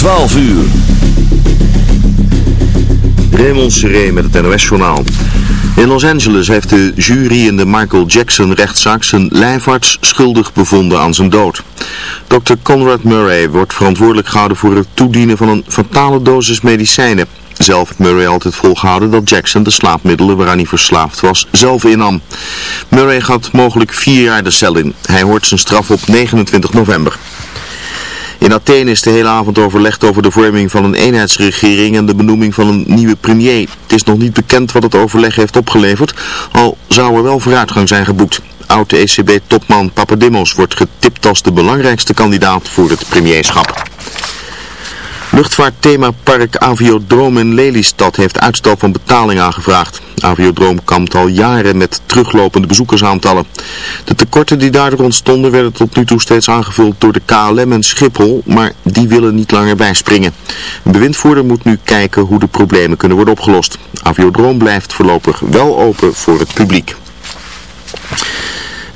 12 uur. Raymond Seré met het NOS-journaal. In Los Angeles heeft de jury in de Michael Jackson-rechtszaak zijn lijfarts schuldig bevonden aan zijn dood. Dr. Conrad Murray wordt verantwoordelijk gehouden voor het toedienen van een fatale dosis medicijnen. Zelf heeft Murray altijd volgehouden dat Jackson de slaapmiddelen waaraan hij verslaafd was zelf innam. Murray gaat mogelijk vier jaar de cel in. Hij hoort zijn straf op 29 november. In Athene is de hele avond overlegd over de vorming van een eenheidsregering en de benoeming van een nieuwe premier. Het is nog niet bekend wat het overleg heeft opgeleverd, al zou er wel vooruitgang zijn geboekt. Oud-ECB-topman Papadimos wordt getipt als de belangrijkste kandidaat voor het premierschap. Luchtvaartthemapark Aviodroom in Lelystad heeft uitstel van betaling aangevraagd. Aviodroom kampt al jaren met teruglopende bezoekersaantallen. De tekorten die daardoor ontstonden werden tot nu toe steeds aangevuld door de KLM en Schiphol, maar die willen niet langer bijspringen. Een bewindvoerder moet nu kijken hoe de problemen kunnen worden opgelost. Aviodroom blijft voorlopig wel open voor het publiek.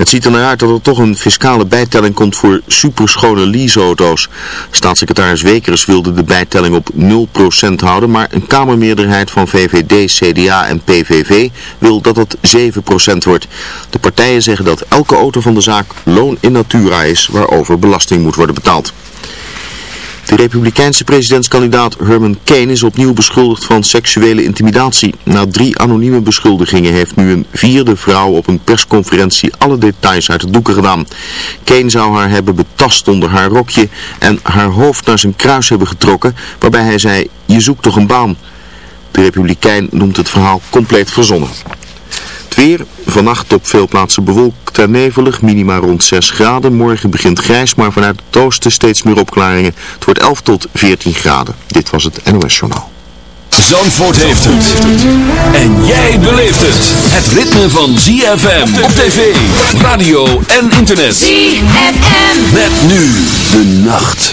Het ziet er naar uit dat er toch een fiscale bijtelling komt voor superschone leaseauto's. Staatssecretaris Wekers wilde de bijtelling op 0% houden, maar een kamermeerderheid van VVD, CDA en PVV wil dat het 7% wordt. De partijen zeggen dat elke auto van de zaak loon in natura is waarover belasting moet worden betaald. De republikeinse presidentskandidaat Herman Kane is opnieuw beschuldigd van seksuele intimidatie. Na drie anonieme beschuldigingen heeft nu een vierde vrouw op een persconferentie alle details uit het doeken gedaan. Kane zou haar hebben betast onder haar rokje en haar hoofd naar zijn kruis hebben getrokken, waarbij hij zei, je zoekt toch een baan. De republikein noemt het verhaal compleet verzonnen. Het weer, vannacht op veel plaatsen bewolkt en nevelig, minima rond 6 graden. Morgen begint grijs, maar vanuit het oosten steeds meer opklaringen. Het wordt 11 tot 14 graden. Dit was het NOS Journaal. Zandvoort heeft het. En jij beleeft het. Het ritme van ZFM op tv, radio en internet. ZFM. Met nu de nacht.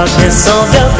darkness of the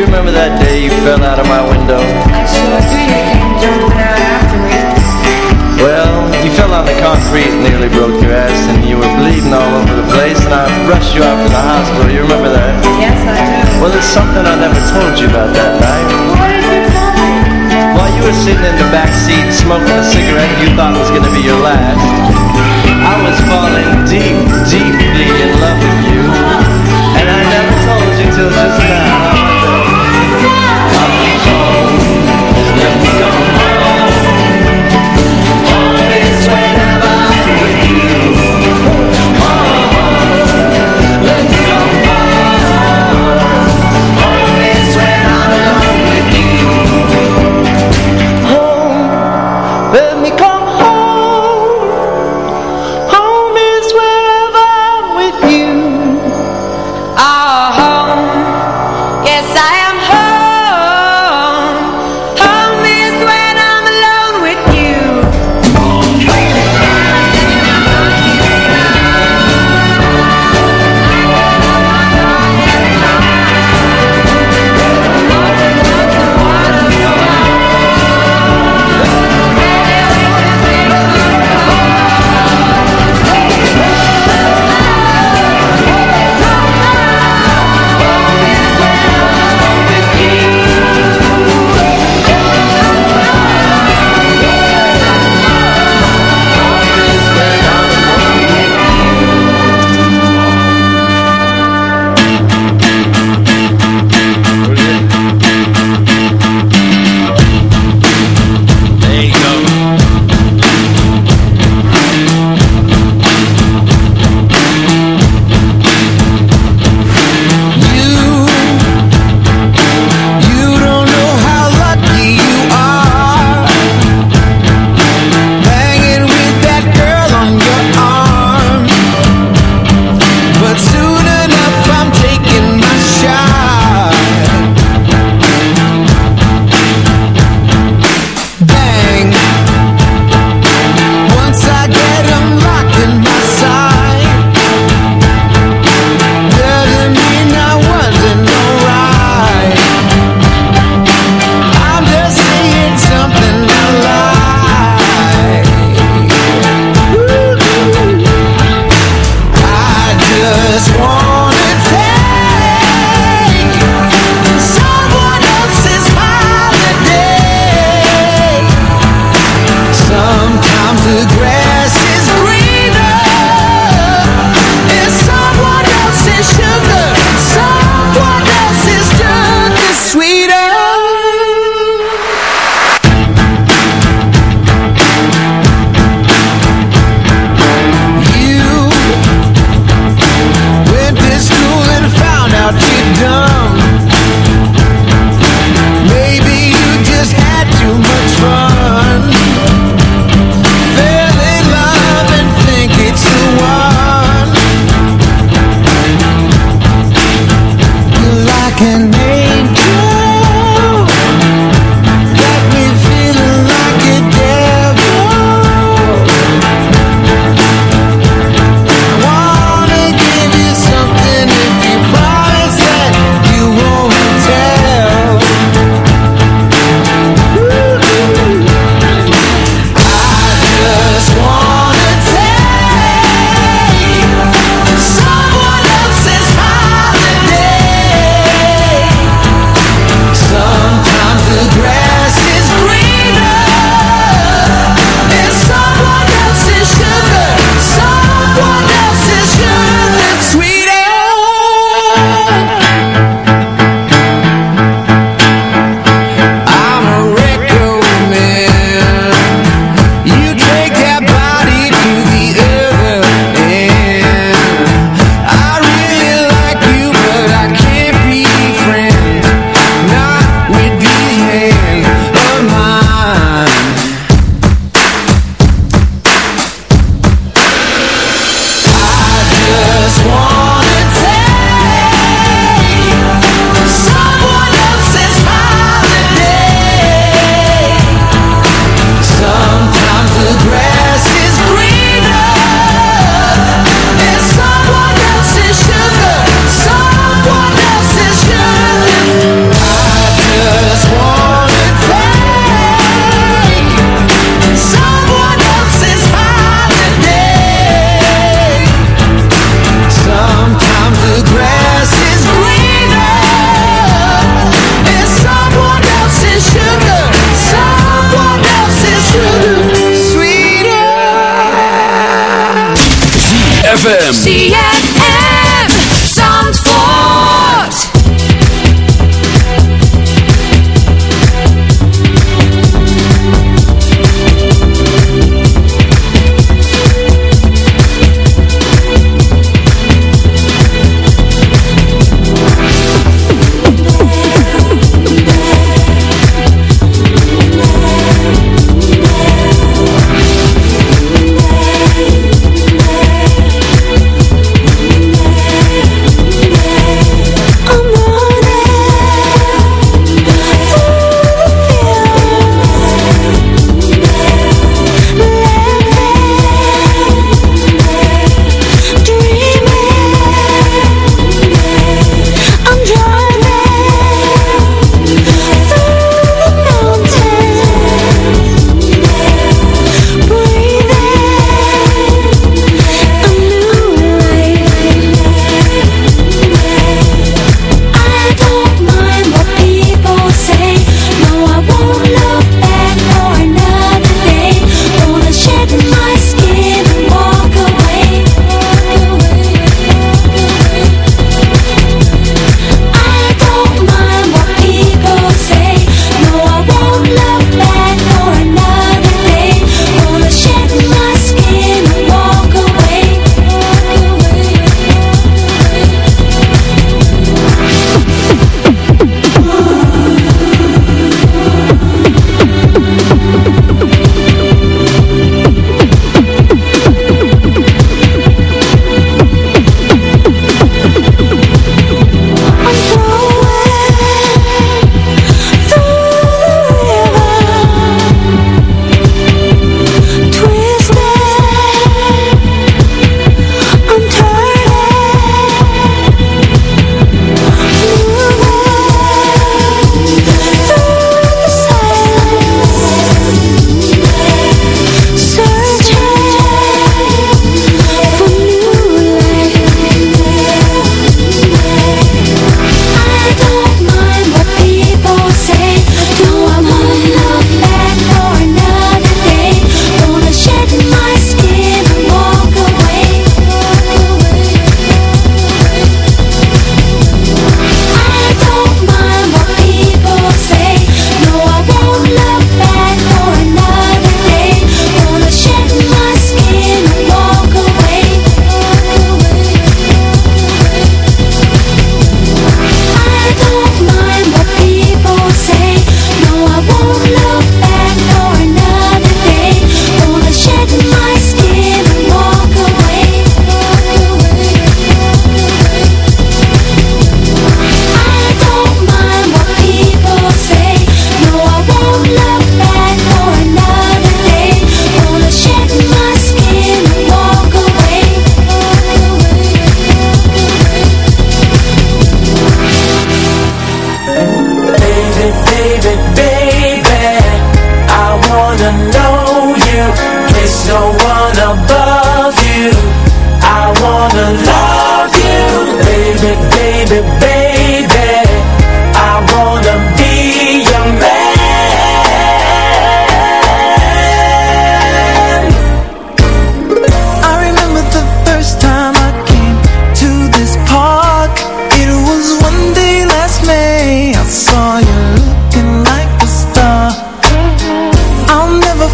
you remember that day you fell out of my window? I sure do. You came jumping out after me. Well, you fell on the concrete and nearly broke your ass, and you were bleeding all over the place, and I rushed you out to the hospital. You remember that? Yes, I do. Well, there's something I never told you about that night. What is it, you? While you were sitting in the back seat smoking a cigarette you thought was going to be your last, I was falling deep, deeply in love with you, and I never told you till just now.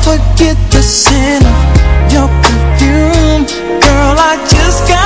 forget the sin of your perfume. Girl, I just got